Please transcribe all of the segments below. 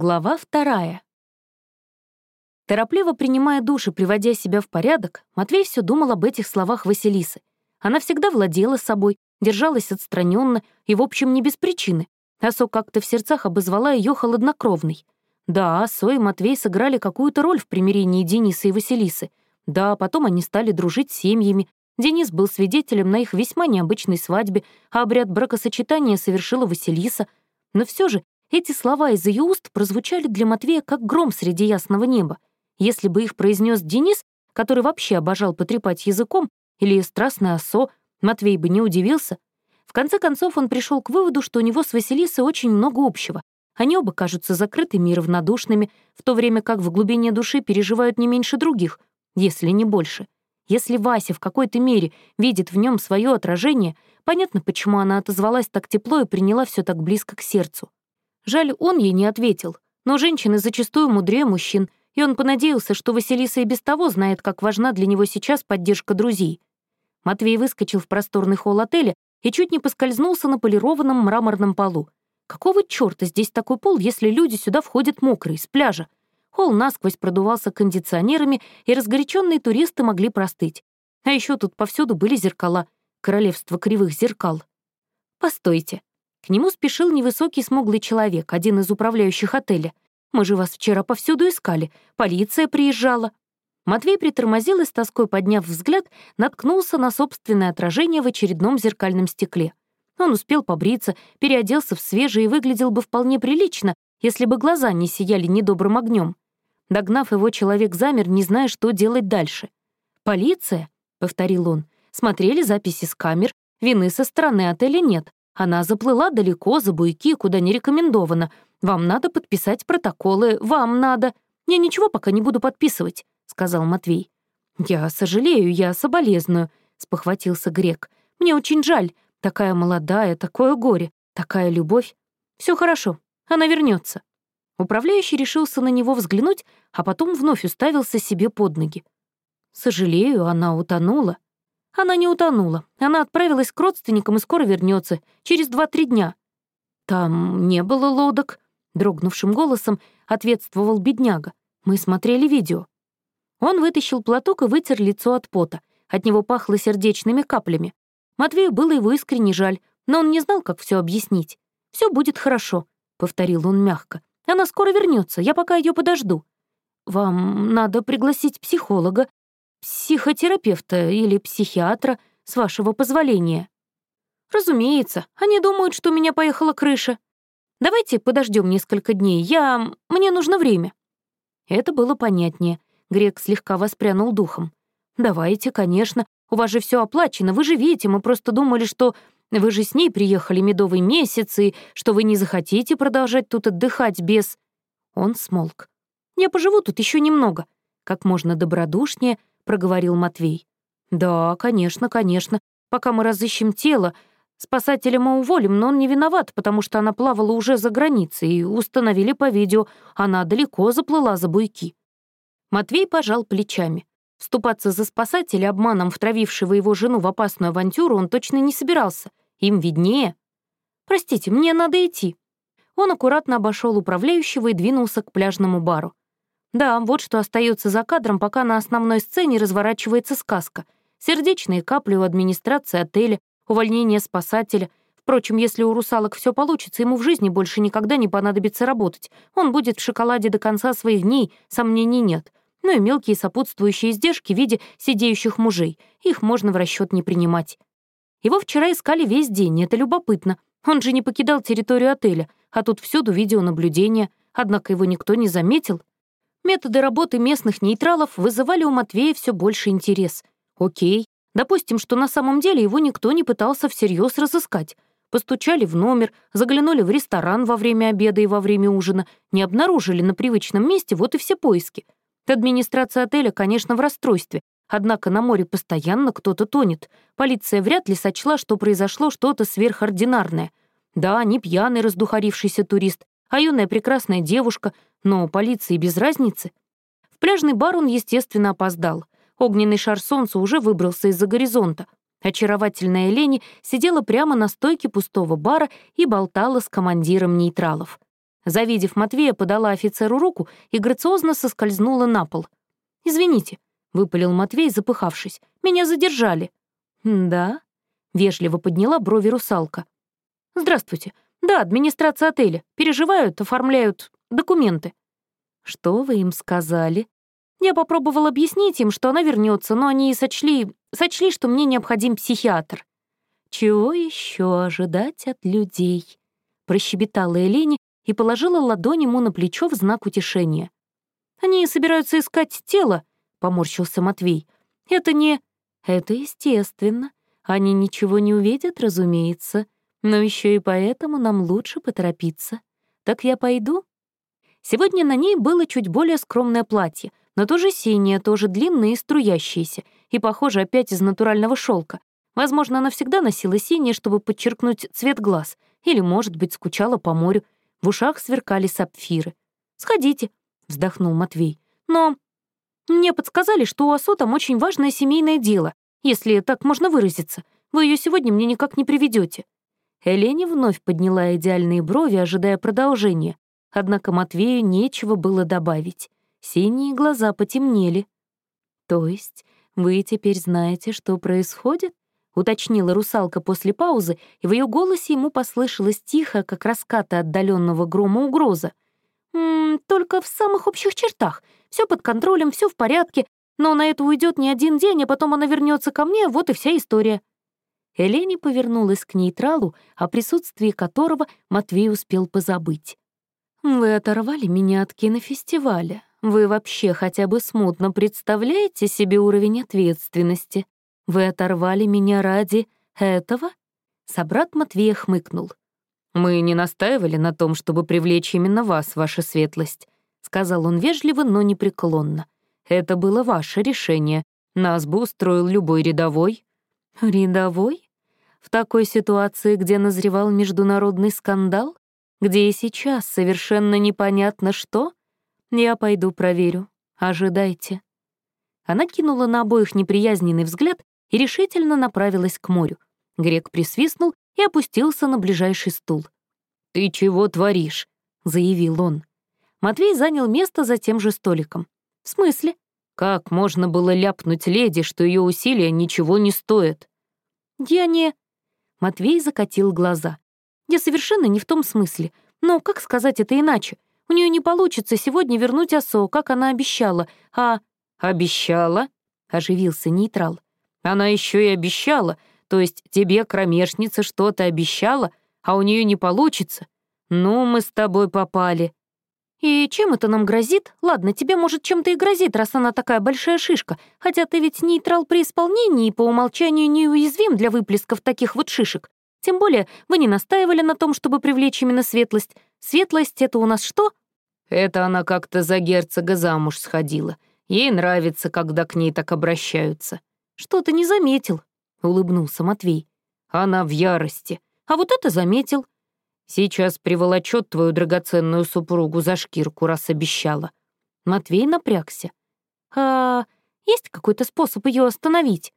Глава вторая. Торопливо принимая душ и приводя себя в порядок, Матвей все думал об этих словах Василисы. Она всегда владела собой, держалась отстраненно и, в общем, не без причины. Асо как-то в сердцах обозвала ее холоднокровной. Да, Асо и Матвей сыграли какую-то роль в примирении Дениса и Василисы. Да, потом они стали дружить семьями. Денис был свидетелем на их весьма необычной свадьбе, а обряд бракосочетания совершила Василиса. Но все же эти слова из ее уст прозвучали для Матвея как гром среди ясного неба. Если бы их произнес Денис, который вообще обожал потрепать языком, или страстное осо, Матвей бы не удивился. В конце концов он пришел к выводу, что у него с Василисой очень много общего. Они оба кажутся закрытыми и равнодушными, в то время как в глубине души переживают не меньше других, если не больше. Если Вася в какой-то мере видит в нем свое отражение, понятно, почему она отозвалась так тепло и приняла все так близко к сердцу. Жаль, он ей не ответил. Но женщины зачастую мудрее мужчин, и он понадеялся, что Василиса и без того знает, как важна для него сейчас поддержка друзей. Матвей выскочил в просторный холл отеля и чуть не поскользнулся на полированном мраморном полу. Какого чёрта здесь такой пол, если люди сюда входят мокрые, с пляжа? Холл насквозь продувался кондиционерами, и разгоряченные туристы могли простыть. А еще тут повсюду были зеркала, королевство кривых зеркал. Постойте, к нему спешил невысокий смуглый человек, один из управляющих отеля. «Мы же вас вчера повсюду искали. Полиция приезжала». Матвей притормозил и с тоской подняв взгляд, наткнулся на собственное отражение в очередном зеркальном стекле. Он успел побриться, переоделся в свежее и выглядел бы вполне прилично, если бы глаза не сияли недобрым огнем. Догнав его, человек замер, не зная, что делать дальше. «Полиция?» — повторил он. «Смотрели записи с камер. Вины со стороны отеля нет. Она заплыла далеко, за буйки, куда не рекомендовано. Вам надо подписать протоколы, вам надо. Я ничего пока не буду подписывать», — сказал Матвей. «Я сожалею, я соболезную», — спохватился Грек. «Мне очень жаль. Такая молодая, такое горе, такая любовь. Все хорошо, она вернется. Управляющий решился на него взглянуть, а потом вновь уставился себе под ноги. «Сожалею, она утонула», она не утонула. Она отправилась к родственникам и скоро вернется, через два-три дня. Там не было лодок, дрогнувшим голосом ответствовал бедняга. Мы смотрели видео. Он вытащил платок и вытер лицо от пота. От него пахло сердечными каплями. Матвею было его искренне жаль, но он не знал, как все объяснить. Все будет хорошо», — повторил он мягко. «Она скоро вернется, я пока ее подожду. Вам надо пригласить психолога психотерапевта или психиатра, с вашего позволения. Разумеется, они думают, что у меня поехала крыша. Давайте подождем несколько дней, я... мне нужно время». Это было понятнее. Грек слегка воспрянул духом. «Давайте, конечно. У вас же все оплачено, вы же видите, мы просто думали, что вы же с ней приехали медовый месяц, и что вы не захотите продолжать тут отдыхать без...» Он смолк. «Я поживу тут еще немного», — как можно добродушнее проговорил Матвей. «Да, конечно, конечно. Пока мы разыщем тело, спасателя мы уволим, но он не виноват, потому что она плавала уже за границей, и установили по видео, она далеко заплыла за буйки». Матвей пожал плечами. Вступаться за спасателя, обманом втравившего его жену в опасную авантюру, он точно не собирался. Им виднее. «Простите, мне надо идти». Он аккуратно обошел управляющего и двинулся к пляжному бару. Да, вот что остается за кадром, пока на основной сцене разворачивается сказка. Сердечные капли у администрации отеля, увольнение спасателя. Впрочем, если у русалок все получится, ему в жизни больше никогда не понадобится работать. Он будет в шоколаде до конца своих дней, сомнений нет. Ну и мелкие сопутствующие издержки в виде сидеющих мужей. Их можно в расчет не принимать. Его вчера искали весь день, это любопытно. Он же не покидал территорию отеля, а тут всюду видеонаблюдение, однако его никто не заметил. Методы работы местных нейтралов вызывали у Матвея все больше интерес. Окей, допустим, что на самом деле его никто не пытался всерьез разыскать. Постучали в номер, заглянули в ресторан во время обеда и во время ужина, не обнаружили на привычном месте, вот и все поиски. Администрация отеля, конечно, в расстройстве, однако на море постоянно кто-то тонет. Полиция вряд ли сочла, что произошло что-то сверхординарное. Да, не пьяный раздухарившийся турист, а юная прекрасная девушка, но полиции без разницы. В пляжный бар он, естественно, опоздал. Огненный шар солнца уже выбрался из-за горизонта. Очаровательная Лени сидела прямо на стойке пустого бара и болтала с командиром нейтралов. Завидев Матвея, подала офицеру руку и грациозно соскользнула на пол. «Извините», — выпалил Матвей, запыхавшись, — «меня задержали». «Да?» — вежливо подняла брови русалка. «Здравствуйте. Да, администрация отеля. Переживают, оформляют документы». «Что вы им сказали?» Я попробовал объяснить им, что она вернется, но они сочли, сочли, что мне необходим психиатр. «Чего еще ожидать от людей?» — прощебетала Элене и положила ладонь ему на плечо в знак утешения. «Они собираются искать тело», — поморщился Матвей. «Это не...» «Это естественно. Они ничего не увидят, разумеется. Но еще и поэтому нам лучше поторопиться. Так я пойду?» Сегодня на ней было чуть более скромное платье, но тоже синее, тоже длинное и струящееся, и, похоже, опять из натурального шелка. Возможно, она всегда носила синее, чтобы подчеркнуть цвет глаз, или, может быть, скучала по морю. В ушах сверкали сапфиры. «Сходите», — вздохнул Матвей. «Но мне подсказали, что у Асо там очень важное семейное дело, если так можно выразиться. Вы ее сегодня мне никак не приведете. Элене вновь подняла идеальные брови, ожидая продолжения. Однако Матвею нечего было добавить. Синие глаза потемнели. «То есть вы теперь знаете, что происходит?» — уточнила русалка после паузы, и в ее голосе ему послышалось тихо, как раскаты отдаленного грома угроза. «М -м, «Только в самых общих чертах. Все под контролем, все в порядке, но на это уйдет не один день, а потом она вернется ко мне, вот и вся история». Элене повернулась к нейтралу, о присутствии которого Матвей успел позабыть. «Вы оторвали меня от кинофестиваля. Вы вообще хотя бы смутно представляете себе уровень ответственности? Вы оторвали меня ради этого?» Собрат Матвея хмыкнул. «Мы не настаивали на том, чтобы привлечь именно вас, ваша светлость», сказал он вежливо, но непреклонно. «Это было ваше решение. Нас бы устроил любой рядовой». «Рядовой? В такой ситуации, где назревал международный скандал? Где и сейчас совершенно непонятно что?» «Я пойду проверю. Ожидайте». Она кинула на обоих неприязненный взгляд и решительно направилась к морю. Грек присвистнул и опустился на ближайший стул. «Ты чего творишь?» — заявил он. Матвей занял место за тем же столиком. «В смысле?» «Как можно было ляпнуть леди, что ее усилия ничего не стоят?» «Я не...» Матвей закатил глаза. «Я совершенно не в том смысле. Но как сказать это иначе? У нее не получится сегодня вернуть осо, как она обещала, а...» «Обещала?» — оживился нейтрал. «Она еще и обещала, то есть тебе, кромешница, что-то обещала, а у нее не получится? Ну, мы с тобой попали». «И чем это нам грозит? Ладно, тебе, может, чем-то и грозит, раз она такая большая шишка, хотя ты ведь нейтрал при исполнении и по умолчанию неуязвим для выплесков таких вот шишек. Тем более вы не настаивали на том, чтобы привлечь именно светлость. Светлость — это у нас что? Это она как-то за герцога замуж сходила. Ей нравится, когда к ней так обращаются. Что ты не заметил? Улыбнулся Матвей. Она в ярости. А вот это заметил. Сейчас приволочет твою драгоценную супругу за шкирку, раз обещала. Матвей напрягся. А есть какой-то способ ее остановить?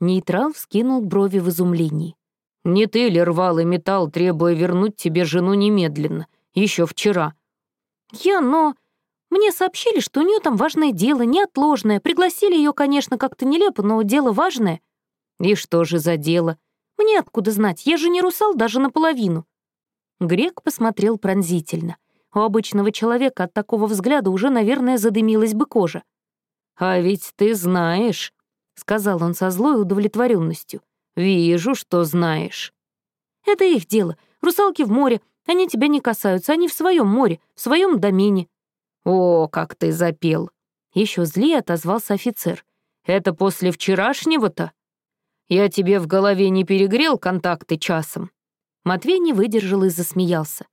Нейтрал вскинул брови в изумлении. «Не ты ли рвал и металл, требуя вернуть тебе жену немедленно? Еще вчера. «Я, но...» Мне сообщили, что у нее там важное дело, неотложное. Пригласили ее, конечно, как-то нелепо, но дело важное. И что же за дело? Мне откуда знать, я же не русал даже наполовину. Грек посмотрел пронзительно. У обычного человека от такого взгляда уже, наверное, задымилась бы кожа. «А ведь ты знаешь», — сказал он со злой удовлетворенностью. «Вижу, что знаешь». «Это их дело. Русалки в море, они тебя не касаются, они в своем море, в своем домене». «О, как ты запел!» Еще злее отозвался офицер. «Это после вчерашнего-то? Я тебе в голове не перегрел контакты часом?» Матвей не выдержал и засмеялся.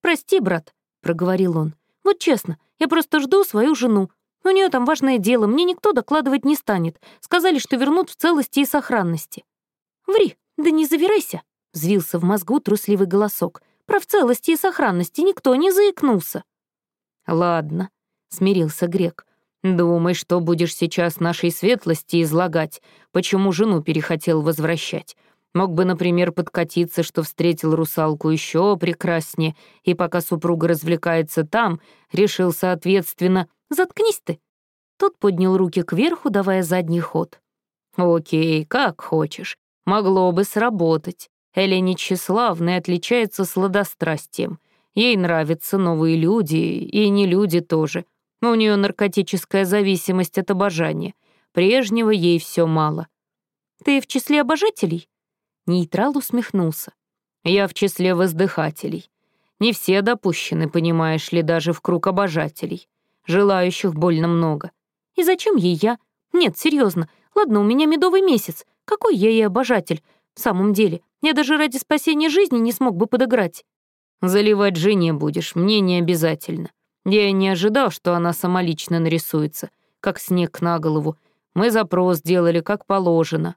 «Прости, брат», — проговорил он. «Вот честно, я просто жду свою жену. У нее там важное дело, мне никто докладывать не станет. Сказали, что вернут в целости и сохранности». «Ври, да не завирайся», — взвился в мозгу трусливый голосок. Про в целости и сохранности никто не заикнулся. «Ладно», — смирился Грек. «Думай, что будешь сейчас нашей светлости излагать, почему жену перехотел возвращать. Мог бы, например, подкатиться, что встретил русалку еще прекраснее, и пока супруга развлекается там, решил, соответственно, «Заткнись ты!» Тот поднял руки кверху, давая задний ход. «Окей, как хочешь. Могло бы сработать. Элене Тщеславной отличается сладострастием. Ей нравятся новые люди, и не люди тоже. У нее наркотическая зависимость от обожания. Прежнего ей все мало. «Ты в числе обожателей?» Нейтрал усмехнулся. «Я в числе воздыхателей. Не все допущены, понимаешь ли, даже в круг обожателей. Желающих больно много. И зачем ей я? Нет, серьезно. Ладно, у меня медовый месяц. Какой я ей обожатель? В самом деле, я даже ради спасения жизни не смог бы подыграть. Заливать жене будешь, мне не обязательно. Я не ожидал, что она самолично нарисуется, как снег на голову. Мы запрос делали, как положено.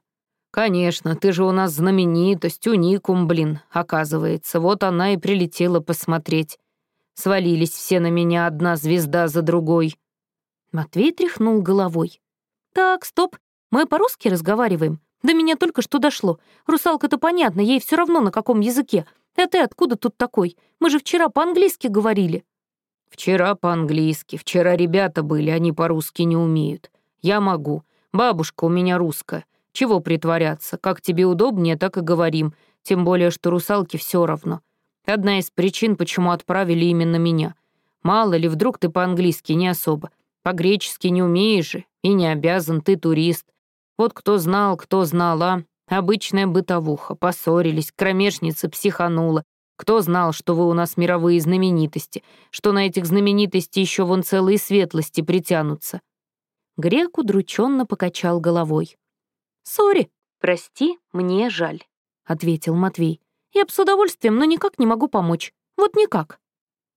Конечно, ты же у нас знаменитость, уникум, блин, оказывается. Вот она и прилетела посмотреть. Свалились все на меня, одна звезда за другой. Матвей тряхнул головой. «Так, стоп, мы по-русски разговариваем? До меня только что дошло. Русалка-то понятно, ей все равно на каком языке. А ты откуда тут такой? Мы же вчера по-английски говорили». «Вчера по-английски. Вчера ребята были, они по-русски не умеют. Я могу. Бабушка у меня русская. Чего притворяться? Как тебе удобнее, так и говорим. Тем более, что русалке все равно. Одна из причин, почему отправили именно меня. Мало ли, вдруг ты по-английски не особо. По-гречески не умеешь же, и не обязан, ты турист. Вот кто знал, кто знал, а? Обычная бытовуха, поссорились, кромешница психанула. Кто знал, что вы у нас мировые знаменитости, что на этих знаменитостей еще вон целые светлости притянутся?» Грек удрученно покачал головой. «Sorry, прости, мне жаль», — ответил Матвей. «Я б с удовольствием, но никак не могу помочь. Вот никак».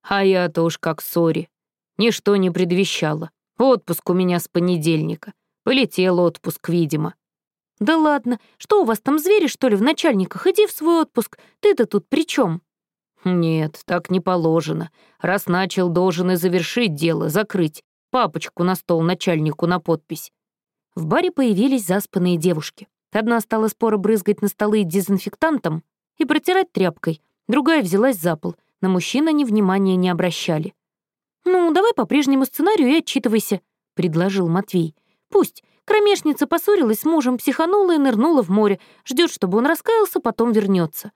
«А я-то уж как sorry. Ничто не предвещало. Отпуск у меня с понедельника. Полетел отпуск, видимо. «Да ладно, что у вас там звери, что ли, в начальниках? Иди в свой отпуск. Ты-то тут при чем? «Нет, так не положено. Раз начал, должен и завершить дело, закрыть. Папочку на стол начальнику на подпись». В баре появились заспанные девушки. Одна стала споро брызгать на столы дезинфектантом и протирать тряпкой, другая взялась за пол. На мужчин они внимания не обращали. «Ну, давай по прежнему сценарию и отчитывайся», — предложил Матвей. «Пусть. Кромешница поссорилась с мужем, психанула и нырнула в море, ждет, чтобы он раскаялся, потом вернется.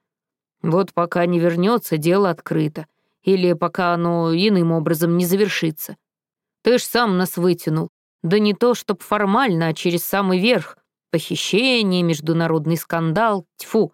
Вот пока не вернется, дело открыто. Или пока оно иным образом не завершится. Ты ж сам нас вытянул. Да не то, чтоб формально, а через самый верх. Похищение, международный скандал, тьфу.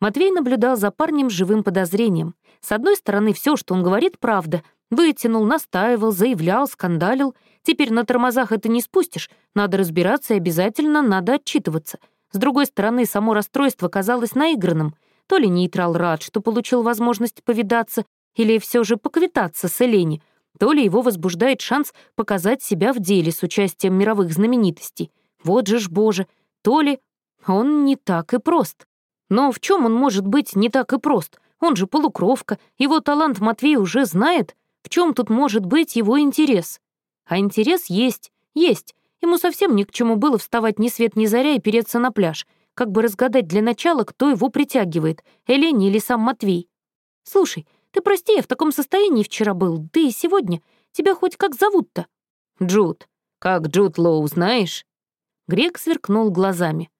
Матвей наблюдал за парнем живым подозрением. С одной стороны, все, что он говорит, правда. Вытянул, настаивал, заявлял, скандалил. Теперь на тормозах это не спустишь. Надо разбираться и обязательно надо отчитываться. С другой стороны, само расстройство казалось наигранным. То ли нейтрал рад, что получил возможность повидаться, или все же поквитаться с Элени, то ли его возбуждает шанс показать себя в деле с участием мировых знаменитостей. Вот же ж боже, то ли он не так и прост. Но в чем он может быть не так и прост? Он же полукровка, его талант Матвей уже знает. В чем тут может быть его интерес? А интерес есть, есть. Ему совсем ни к чему было вставать ни свет ни заря и переться на пляж, как бы разгадать для начала, кто его притягивает, Элени или сам Матвей. «Слушай, ты прости, я в таком состоянии вчера был, да и сегодня. Тебя хоть как зовут-то?» «Джуд. Как Джуд Лоу, знаешь?» Грек сверкнул глазами.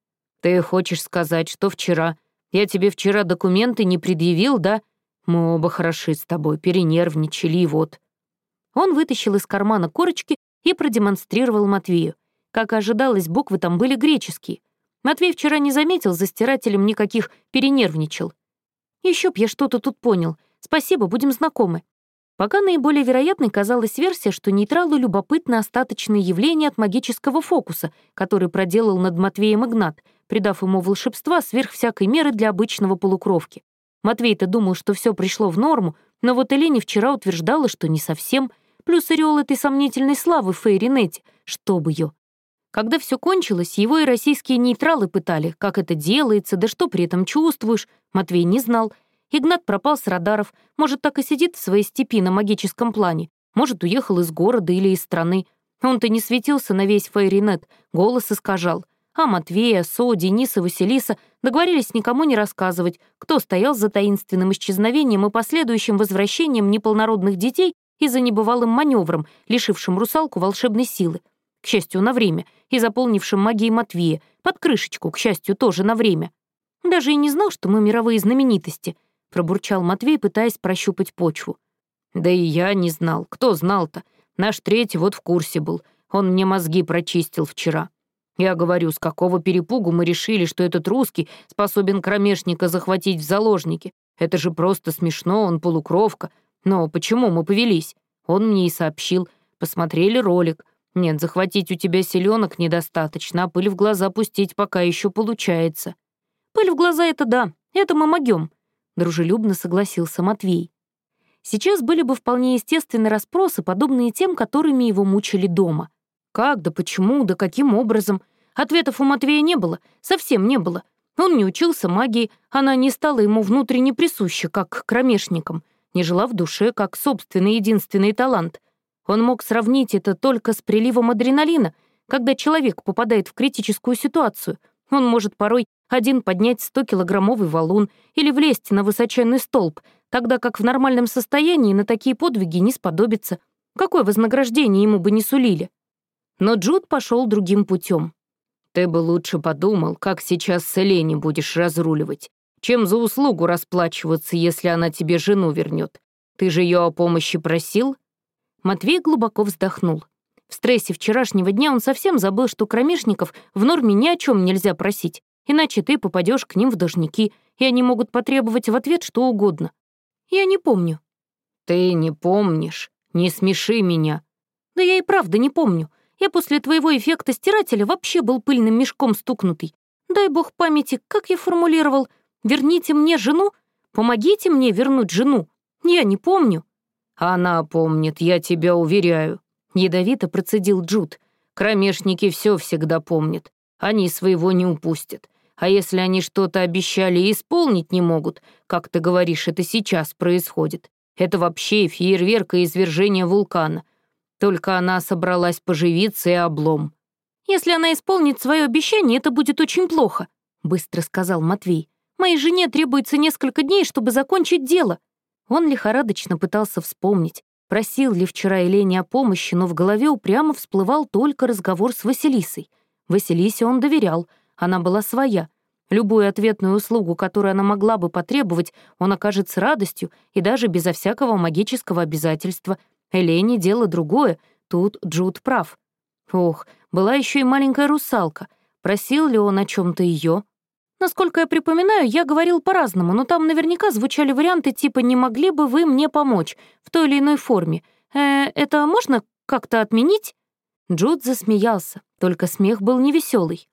«Ты хочешь сказать, что вчера? Я тебе вчера документы не предъявил, да? Мы оба хороши с тобой, перенервничали, и вот». Он вытащил из кармана корочки и продемонстрировал Матвею. Как ожидалось, буквы там были греческие. Матвей вчера не заметил за стирателем никаких, перенервничал. Еще б я что-то тут понял. Спасибо, будем знакомы. Пока наиболее вероятной казалась версия, что нейтралу любопытны остаточные явления от магического фокуса, который проделал над Матвеем Игнат, придав ему волшебства сверх всякой меры для обычного полукровки. Матвей-то думал, что все пришло в норму, но вот Элене вчера утверждала, что не совсем — плюс ореол этой сомнительной славы Фейри Нетти, чтоб ее. Когда все кончилось, его и российские нейтралы пытали, как это делается, да что при этом чувствуешь, Матвей не знал. Игнат пропал с радаров, может, так и сидит в своей степи на магическом плане, может, уехал из города или из страны. Он-то не светился на весь Фейринет, голос искажал. А Матвея, Со, Денис и Василиса договорились никому не рассказывать, кто стоял за таинственным исчезновением и последующим возвращением неполнородных детей и за небывалым маневром, лишившим русалку волшебной силы. К счастью, на время, и заполнившим магией Матвея, под крышечку, к счастью, тоже на время. Даже и не знал, что мы мировые знаменитости, пробурчал Матвей, пытаясь прощупать почву. Да и я не знал. Кто знал-то? Наш третий вот в курсе был. Он мне мозги прочистил вчера. Я говорю, с какого перепугу мы решили, что этот русский способен кромешника захватить в заложники. Это же просто смешно, он полукровка. Но почему мы повелись? Он мне и сообщил. Посмотрели ролик. Нет, захватить у тебя селенок недостаточно, а пыль в глаза пустить пока еще получается. Пыль в глаза — это да, это мы могем, дружелюбно согласился Матвей. Сейчас были бы вполне естественны расспросы, подобные тем, которыми его мучили дома. Как, да почему, да каким образом? Ответов у Матвея не было, совсем не было. Он не учился магии, она не стала ему внутренне присуща, как кромешникам, не жила в душе, как собственный единственный талант. Он мог сравнить это только с приливом адреналина, когда человек попадает в критическую ситуацию. Он может порой один поднять 100-килограммовый валун или влезть на высоченный столб, тогда как в нормальном состоянии на такие подвиги не сподобится. Какое вознаграждение ему бы не сулили? Но Джуд пошел другим путем. «Ты бы лучше подумал, как сейчас с Элени будешь разруливать. Чем за услугу расплачиваться, если она тебе жену вернет? Ты же ее о помощи просил?» Матвей глубоко вздохнул. В стрессе вчерашнего дня он совсем забыл, что кромешников в норме ни о чем нельзя просить, иначе ты попадешь к ним в должники, и они могут потребовать в ответ что угодно. Я не помню. Ты не помнишь? Не смеши меня. Да я и правда не помню. Я после твоего эффекта стирателя вообще был пыльным мешком стукнутый. Дай бог памяти, как я формулировал. Верните мне жену? Помогите мне вернуть жену. Я не помню. Она помнит, я тебя уверяю. Ядовито процедил Джуд. Кромешники все всегда помнят. Они своего не упустят. А если они что-то обещали и исполнить не могут, как ты говоришь, это сейчас происходит. Это вообще фейерверк и извержение вулкана. Только она собралась поживиться и облом. «Если она исполнит свое обещание, это будет очень плохо», — быстро сказал Матвей. «Моей жене требуется несколько дней, чтобы закончить дело». Он лихорадочно пытался вспомнить, просил ли вчера Елене о помощи, но в голове упрямо всплывал только разговор с Василисой. Василисе он доверял — она была своя. Любую ответную услугу, которую она могла бы потребовать, он окажет с радостью и даже безо всякого магического обязательства. Элене дело другое, тут Джуд прав. Ох, была еще и маленькая русалка. Просил ли он о чем то ее? Насколько я припоминаю, я говорил по-разному, но там наверняка звучали варианты типа «не могли бы вы мне помочь» в той или иной форме. Э, это можно как-то отменить? Джуд засмеялся, только смех был невеселый.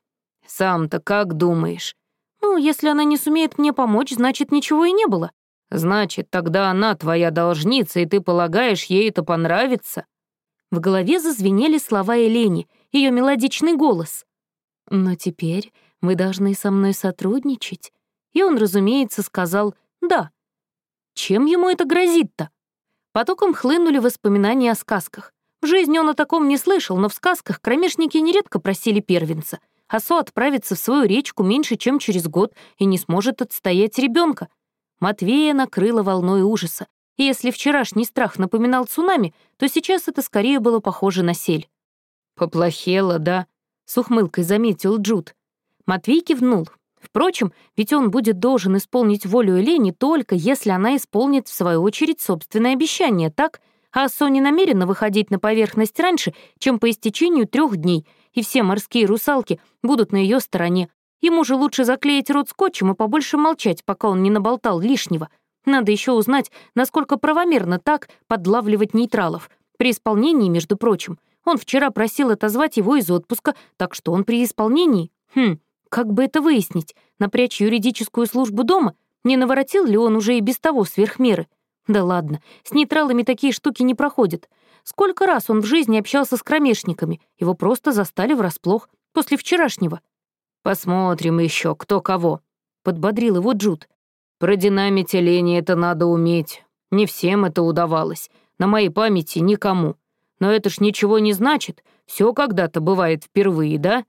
Сам-то как думаешь? Ну, если она не сумеет мне помочь, значит, ничего и не было. Значит, тогда она твоя должница, и ты полагаешь, ей это понравится? В голове зазвенели слова Элени, ее мелодичный голос. «Но теперь вы должны со мной сотрудничать». И он, разумеется, сказал «да». Чем ему это грозит-то? Потоком хлынули воспоминания о сказках. В жизни он о таком не слышал, но в сказках кромешники нередко просили первенца — Асо отправится в свою речку меньше, чем через год и не сможет отстоять ребенка. Матвея накрыла волной ужаса. И если вчерашний страх напоминал цунами, то сейчас это скорее было похоже на сель. «Поплохело, да?» — с ухмылкой заметил Джуд. Матвей кивнул. Впрочем, ведь он будет должен исполнить волю Элени только если она исполнит, в свою очередь, собственное обещание, так? А Асо не намерена выходить на поверхность раньше, чем по истечению трех дней — и все морские русалки будут на ее стороне. Ему же лучше заклеить рот скотчем и побольше молчать, пока он не наболтал лишнего. Надо еще узнать, насколько правомерно так подлавливать нейтралов. При исполнении, между прочим. Он вчера просил отозвать его из отпуска, так что он при исполнении. Хм, как бы это выяснить? Напрячь юридическую службу дома? Не наворотил ли он уже и без того сверх меры? Да ладно, с нейтралами такие штуки не проходят. Сколько раз он в жизни общался с кромешниками, его просто застали врасплох после вчерашнего. «Посмотрим еще, кто кого», — подбодрил его Джуд. «Про динамить это надо уметь. Не всем это удавалось. На моей памяти никому. Но это ж ничего не значит. Все когда-то бывает впервые, да?»